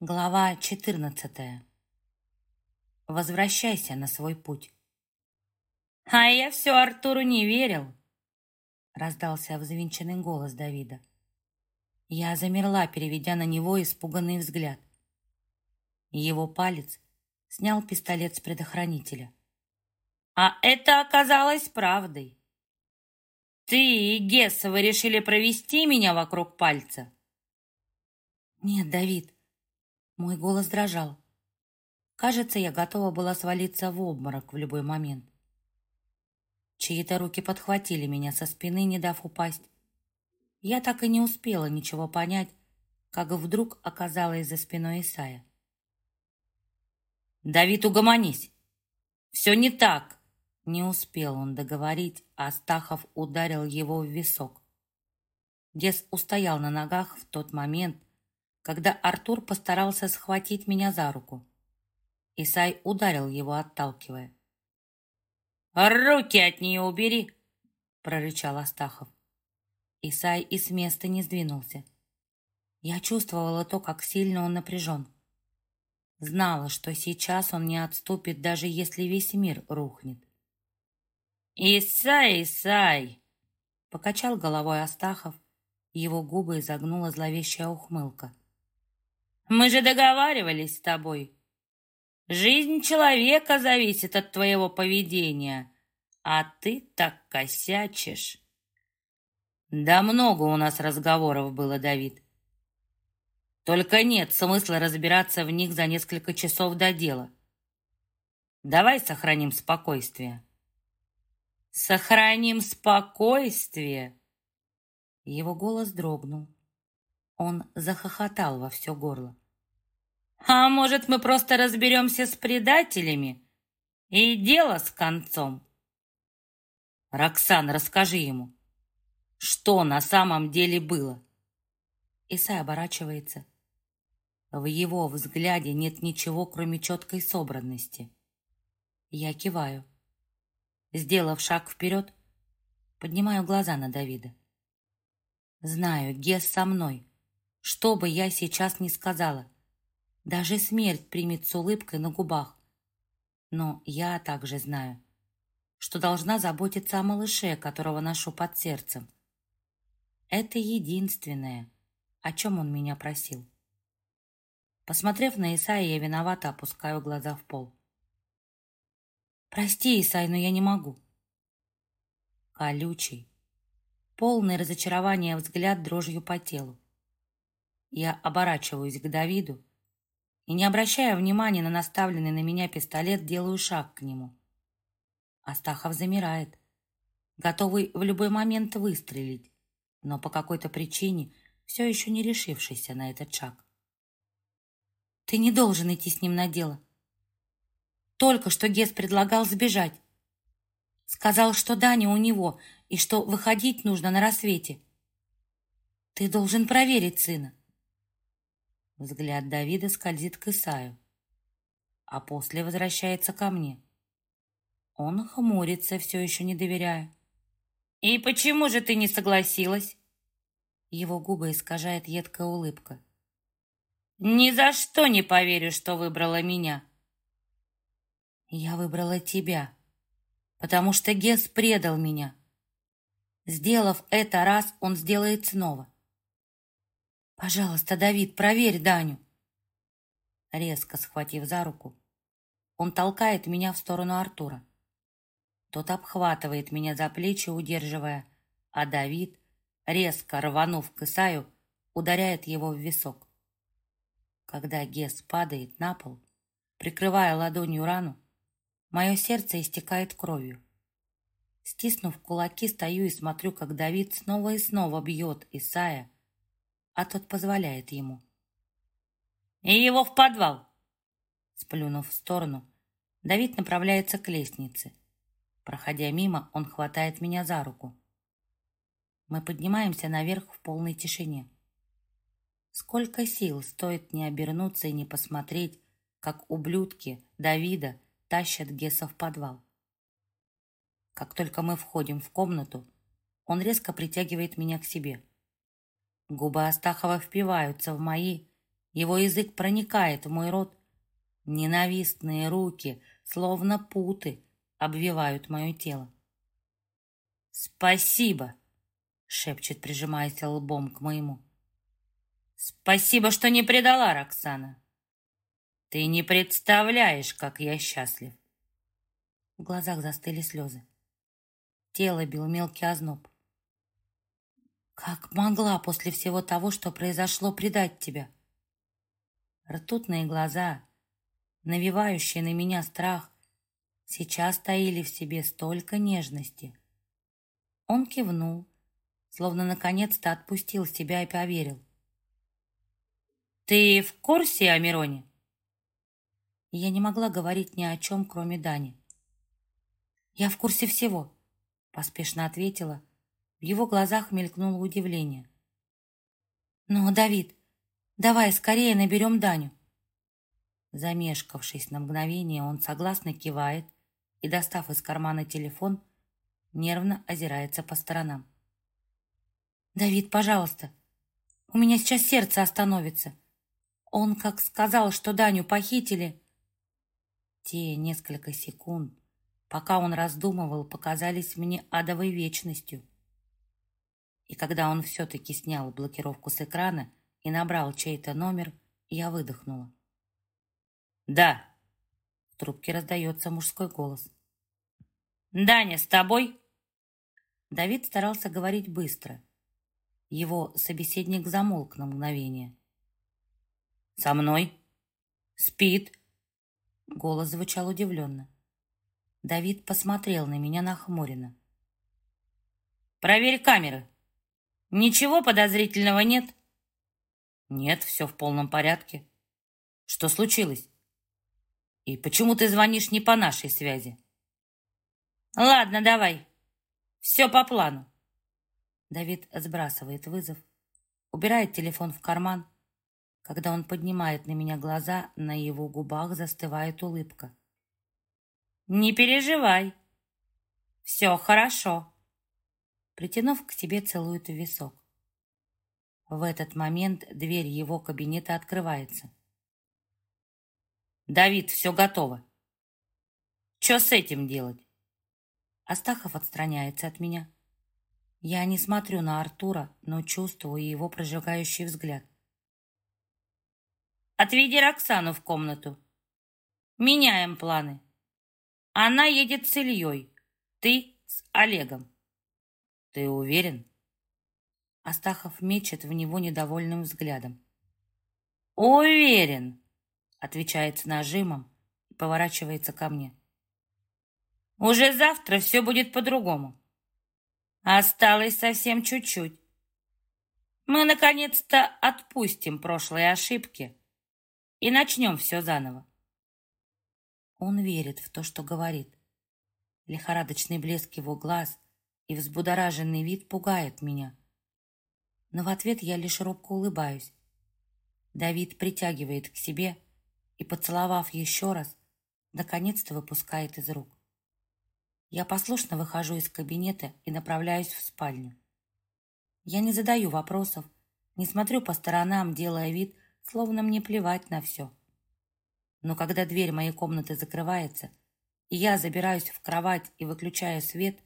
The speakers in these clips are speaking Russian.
Глава 14. Возвращайся на свой путь. А я все Артуру не верил, раздался взвинченный голос Давида. Я замерла, переведя на него испуганный взгляд. Его палец снял пистолет с предохранителя. А это оказалось правдой. Ты и Гесса, решили провести меня вокруг пальца? Нет, Давид. Мой голос дрожал. Кажется, я готова была свалиться в обморок в любой момент. Чьи-то руки подхватили меня со спины, не дав упасть. Я так и не успела ничего понять, как вдруг оказалась за спиной Исая. «Давид, угомонись! Все не так!» Не успел он договорить, а Стахов ударил его в висок. Дес устоял на ногах в тот момент, когда Артур постарался схватить меня за руку. Исай ударил его, отталкивая. «Руки от нее убери!» — прорычал Астахов. Исай и с места не сдвинулся. Я чувствовала то, как сильно он напряжен. Знала, что сейчас он не отступит, даже если весь мир рухнет. «Исай, Исай!» — покачал головой Астахов. Его губы изогнула зловещая ухмылка. «Мы же договаривались с тобой. Жизнь человека зависит от твоего поведения, а ты так косячишь». «Да много у нас разговоров было, Давид. Только нет смысла разбираться в них за несколько часов до дела. Давай сохраним спокойствие». «Сохраним спокойствие!» Его голос дрогнул. Он захохотал во все горло. «А может, мы просто разберемся с предателями? И дело с концом?» «Роксан, расскажи ему, что на самом деле было?» Исай оборачивается. В его взгляде нет ничего, кроме четкой собранности. Я киваю. Сделав шаг вперед, поднимаю глаза на Давида. Знаю, Гес со мной. Что бы я сейчас ни сказала, даже смерть примет с улыбкой на губах. Но я также знаю, что должна заботиться о малыше, которого ношу под сердцем. Это единственное, о чем он меня просил. Посмотрев на Исаия, я виновато опускаю глаза в пол. Прости, Исай, но я не могу. Колючий, полный разочарования взгляд дрожью по телу. Я оборачиваюсь к Давиду и, не обращая внимания на наставленный на меня пистолет, делаю шаг к нему. Астахов замирает, готовый в любой момент выстрелить, но по какой-то причине все еще не решившийся на этот шаг. «Ты не должен идти с ним на дело», только что Гес предлагал сбежать. Сказал, что Даня у него, и что выходить нужно на рассвете. Ты должен проверить сына. Взгляд Давида скользит к Исаю, а после возвращается ко мне. Он хмурится, все еще не доверяя. «И почему же ты не согласилась?» Его губы искажает едкая улыбка. «Ни за что не поверю, что выбрала меня!» Я выбрала тебя, потому что Гес предал меня. Сделав это раз, он сделает снова. Пожалуйста, Давид, проверь Даню. Резко схватив за руку, он толкает меня в сторону Артура. Тот обхватывает меня за плечи, удерживая, а Давид, резко рванув к Исаю, ударяет его в висок. Когда Гес падает на пол, прикрывая ладонью рану, Мое сердце истекает кровью. Стиснув кулаки, стою и смотрю, как Давид снова и снова бьет Исая, а тот позволяет ему. «И его в подвал!» Сплюнув в сторону, Давид направляется к лестнице. Проходя мимо, он хватает меня за руку. Мы поднимаемся наверх в полной тишине. Сколько сил стоит не обернуться и не посмотреть, как ублюдки Давида тащат Гесса в подвал. Как только мы входим в комнату, он резко притягивает меня к себе. Губы Астахова впиваются в мои, Его язык проникает в мой рот. Ненавистные руки, словно путы, обвивают мое тело. «Спасибо!» — шепчет, прижимаясь лбом к моему. «Спасибо, что не предала, Роксана! Ты не представляешь, как я счастлив!» В глазах застыли слезы. Тело бил мелкий озноб. «Как могла после всего того, что произошло, предать тебя?» Ртутные глаза, навевающие на меня страх, сейчас таили в себе столько нежности. Он кивнул, словно наконец-то отпустил себя и поверил. «Ты в курсе о Мироне?» Я не могла говорить ни о чем, кроме Дани. «Я в курсе всего», — поспешно ответила. В его глазах мелькнуло удивление. «Но, Давид, давай скорее наберем Даню». Замешкавшись на мгновение, он согласно кивает и, достав из кармана телефон, нервно озирается по сторонам. «Давид, пожалуйста, у меня сейчас сердце остановится. Он как сказал, что Даню похитили...» Те несколько секунд, пока он раздумывал, показались мне адовой вечностью. И когда он все-таки снял блокировку с экрана и набрал чей-то номер, я выдохнула. «Да!» В трубке раздается мужской голос. «Даня, с тобой?» Давид старался говорить быстро. Его собеседник замолк на мгновение. «Со мной? Спит?» Голос звучал удивленно. Давид посмотрел на меня нахмуренно. «Проверь камеры. Ничего подозрительного нет?» «Нет, все в полном порядке. Что случилось? И почему ты звонишь не по нашей связи?» «Ладно, давай. Все по плану». Давид сбрасывает вызов, убирает телефон в карман. Когда он поднимает на меня глаза, на его губах застывает улыбка. «Не переживай. Все хорошо». Притянув к себе, целует в висок. В этот момент дверь его кабинета открывается. «Давид, все готово. Что с этим делать?» Астахов отстраняется от меня. Я не смотрю на Артура, но чувствую его прожигающий взгляд. «Отведи Роксану в комнату. Меняем планы. Она едет с Ильей, ты с Олегом». «Ты уверен?» Астахов мечет в него недовольным взглядом. «Уверен!» отвечает с нажимом и поворачивается ко мне. Уже завтра все будет по-другому. Осталось совсем чуть-чуть. Мы наконец-то отпустим прошлые ошибки и начнем все заново. Он верит в то, что говорит. Лихорадочный блеск его глаз и взбудораженный вид пугает меня. Но в ответ я лишь робко улыбаюсь. Давид притягивает к себе и, поцеловав еще раз, наконец-то выпускает из рук. Я послушно выхожу из кабинета и направляюсь в спальню. Я не задаю вопросов, не смотрю по сторонам, делая вид, словно мне плевать на все. Но когда дверь моей комнаты закрывается, и я забираюсь в кровать и выключаю свет,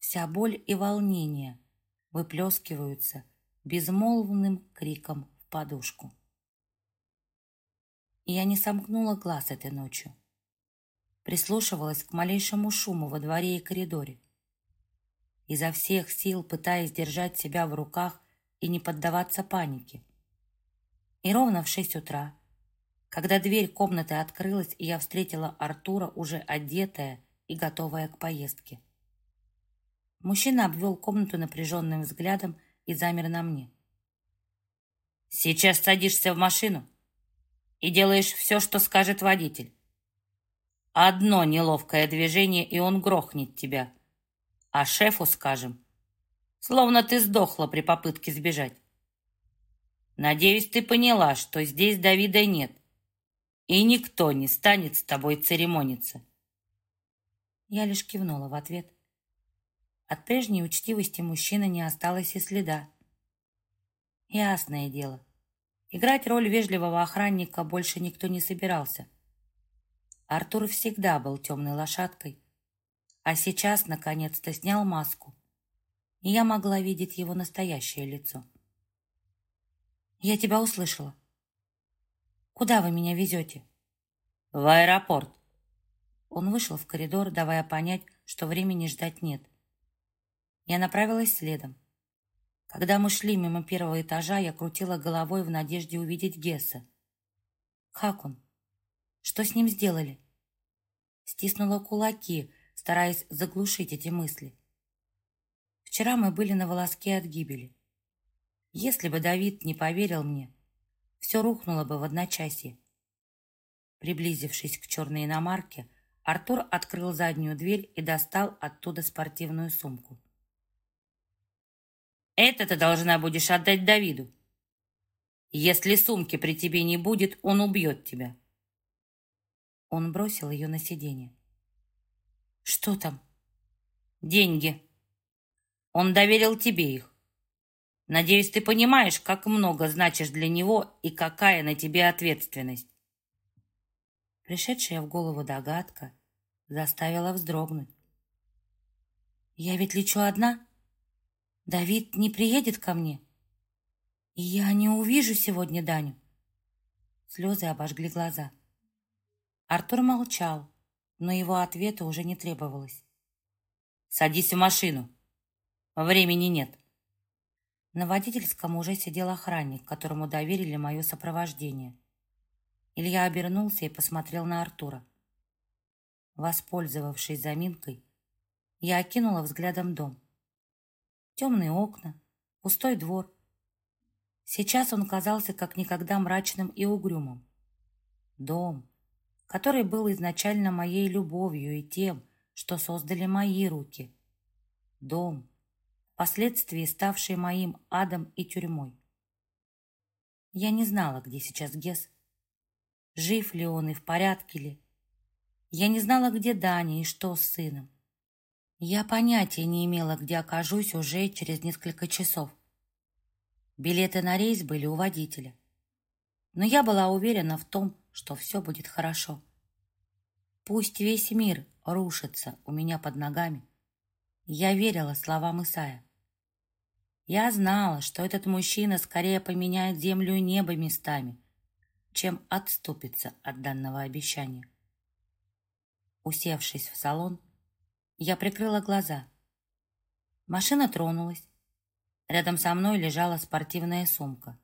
вся боль и волнение выплескиваются безмолвным криком в подушку. И я не сомкнула глаз этой ночью прислушивалась к малейшему шуму во дворе и коридоре. Изо всех сил пытаясь держать себя в руках и не поддаваться панике. И ровно в шесть утра, когда дверь комнаты открылась, и я встретила Артура, уже одетая и готовая к поездке. Мужчина обвел комнату напряженным взглядом и замер на мне. «Сейчас садишься в машину и делаешь все, что скажет водитель. Одно неловкое движение, и он грохнет тебя. А шефу скажем, словно ты сдохла при попытке сбежать. Надеюсь, ты поняла, что здесь Давида нет, и никто не станет с тобой церемониться. Я лишь кивнула в ответ. От прежней учтивости мужчины не осталось и следа. Ясное дело, Играть роль вежливого охранника больше никто не собирался. Артур всегда был темной лошадкой, а сейчас наконец-то снял маску, и я могла видеть его настоящее лицо. «Я тебя услышала. Куда вы меня везете?» «В аэропорт». Он вышел в коридор, давая понять, что времени ждать нет. Я направилась следом. Когда мы шли мимо первого этажа, я крутила головой в надежде увидеть Гесса. Как он? Что с ним сделали? Стиснула кулаки, стараясь заглушить эти мысли. Вчера мы были на волоске от гибели. Если бы Давид не поверил мне, все рухнуло бы в одночасье. Приблизившись к черной иномарке, Артур открыл заднюю дверь и достал оттуда спортивную сумку. Это ты должна будешь отдать Давиду. Если сумки при тебе не будет, он убьет тебя. Он бросил ее на сиденье. Что там? Деньги. Он доверил тебе их. Надеюсь, ты понимаешь, как много значишь для него и какая на тебе ответственность. Пришедшая в голову догадка заставила вздрогнуть. Я ведь лечу одна? Давид не приедет ко мне, и я не увижу сегодня Даню. Слезы обожгли глаза. Артур молчал, но его ответа уже не требовалось. «Садись в машину. Времени нет». На водительском уже сидел охранник, которому доверили мое сопровождение. Илья обернулся и посмотрел на Артура. Воспользовавшись заминкой, я окинула взглядом дом. Темные окна, пустой двор. Сейчас он казался как никогда мрачным и угрюмым. Дом, который был изначально моей любовью и тем, что создали мои руки. Дом, впоследствии ставший моим адом и тюрьмой. Я не знала, где сейчас Гес. Жив ли он и в порядке ли. Я не знала, где Даня и что с сыном. Я понятия не имела, где окажусь уже через несколько часов. Билеты на рейс были у водителя. Но я была уверена в том, что все будет хорошо. Пусть весь мир рушится у меня под ногами. Я верила словам Исая. Я знала, что этот мужчина скорее поменяет землю и небо местами, чем отступится от данного обещания. Усевшись в салон, я прикрыла глаза. Машина тронулась. Рядом со мной лежала спортивная сумка.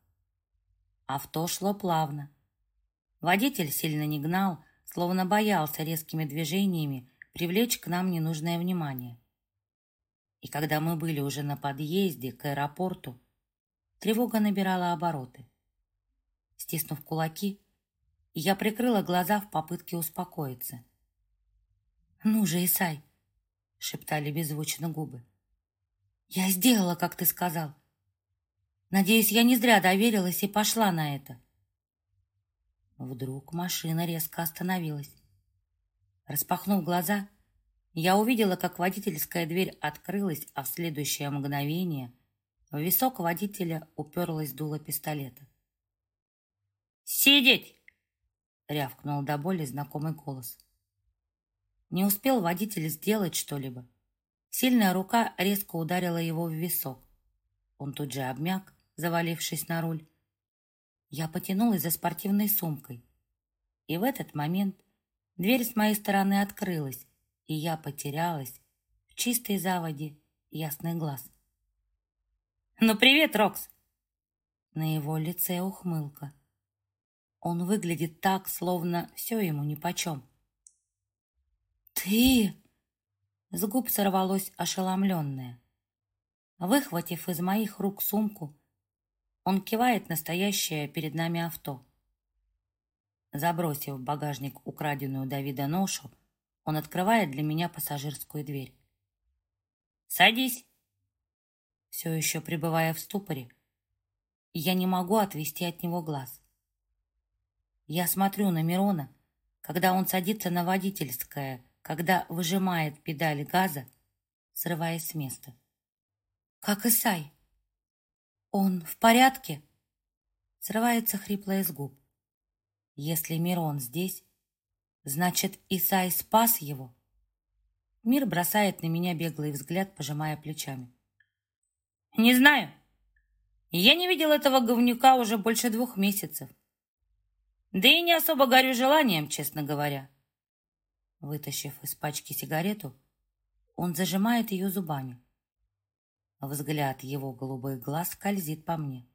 Авто шло плавно. Водитель сильно не гнал, словно боялся резкими движениями привлечь к нам ненужное внимание. И когда мы были уже на подъезде к аэропорту, тревога набирала обороты. Стиснув кулаки, я прикрыла глаза в попытке успокоиться. «Ну же, Исай, — шептали беззвучно губы. «Я сделала, как ты сказал. Надеюсь, я не зря доверилась и пошла на это». Вдруг машина резко остановилась. Распахнув глаза, я увидела, как водительская дверь открылась, а в следующее мгновение в висок водителя уперлась дуло пистолета. «Сидеть!» — рявкнул до боли знакомый голос. Не успел водитель сделать что-либо. Сильная рука резко ударила его в висок. Он тут же обмяк, завалившись на руль. Я потянулась за спортивной сумкой. И в этот момент дверь с моей стороны открылась, и я потерялась в чистой заводе ясный глаз. «Ну, привет, Рокс!» На его лице ухмылка. Он выглядит так, словно все ему нипочем. «Ты...» С губ сорвалось ошеломленное. Выхватив из моих рук сумку, он кивает настоящее перед нами авто. Забросив в багажник украденную Давида ношу, он открывает для меня пассажирскую дверь. «Садись!» Все еще пребывая в ступоре, я не могу отвести от него глаз. Я смотрю на Мирона, когда он садится на водительское, когда выжимает педаль газа, срываясь с места. «Как Исай? Он в порядке?» Срывается хриплое с губ. Если Мирон здесь, значит, Исай спас его. Мир бросает на меня беглый взгляд, пожимая плечами. Не знаю. Я не видел этого говнюка уже больше двух месяцев. Да и не особо горю желанием, честно говоря. Вытащив из пачки сигарету, он зажимает ее зубами. Взгляд его голубых глаз скользит по мне.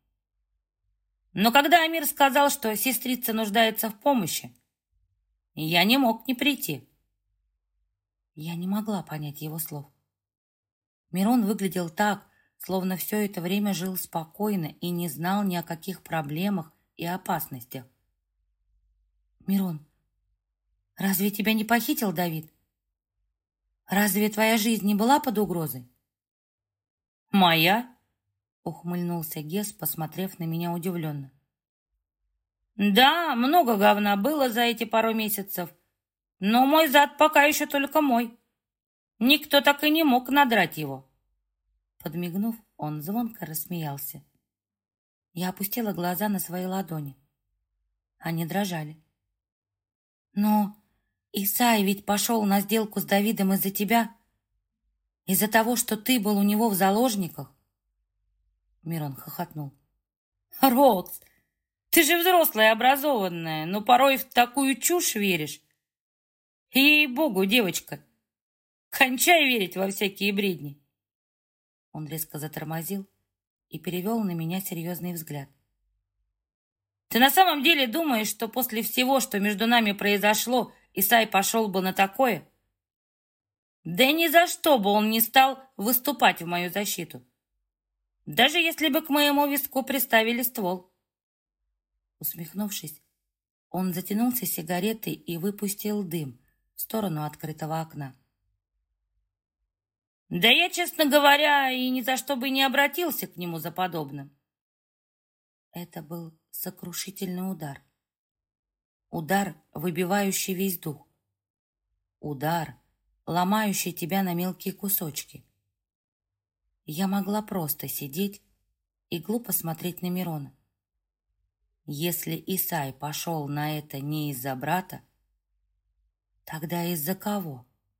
Но когда Амир сказал, что сестрица нуждается в помощи, я не мог не прийти. Я не могла понять его слов. Мирон выглядел так, словно все это время жил спокойно и не знал ни о каких проблемах и опасностях. «Мирон, разве тебя не похитил Давид? Разве твоя жизнь не была под угрозой?» «Моя?» — ухмыльнулся Гес, посмотрев на меня удивленно. «Да, много говна было за эти пару месяцев, но мой зад пока еще только мой. Никто так и не мог надрать его». Подмигнув, он звонко рассмеялся. Я опустила глаза на свои ладони. Они дрожали. «Но Исай ведь пошел на сделку с Давидом из-за тебя, из-за того, что ты был у него в заложниках?» Мирон хохотнул. «Рокс, ты же взрослая, образованная, но порой в такую чушь веришь. Ей-богу, девочка, кончай верить во всякие бредни!» Он резко затормозил и перевел на меня серьезный взгляд. «Ты на самом деле думаешь, что после всего, что между нами произошло, Исай пошел бы на такое?» «Да ни за что бы он не стал выступать в мою защиту, даже если бы к моему виску приставили ствол». Усмехнувшись, он затянулся сигаретой и выпустил дым в сторону открытого окна. Да я, честно говоря, и ни за что бы не обратился к нему за подобным. Это был сокрушительный удар. Удар, выбивающий весь дух. Удар, ломающий тебя на мелкие кусочки. Я могла просто сидеть и глупо смотреть на Мирона. Если Исай пошел на это не из-за брата, тогда из-за кого?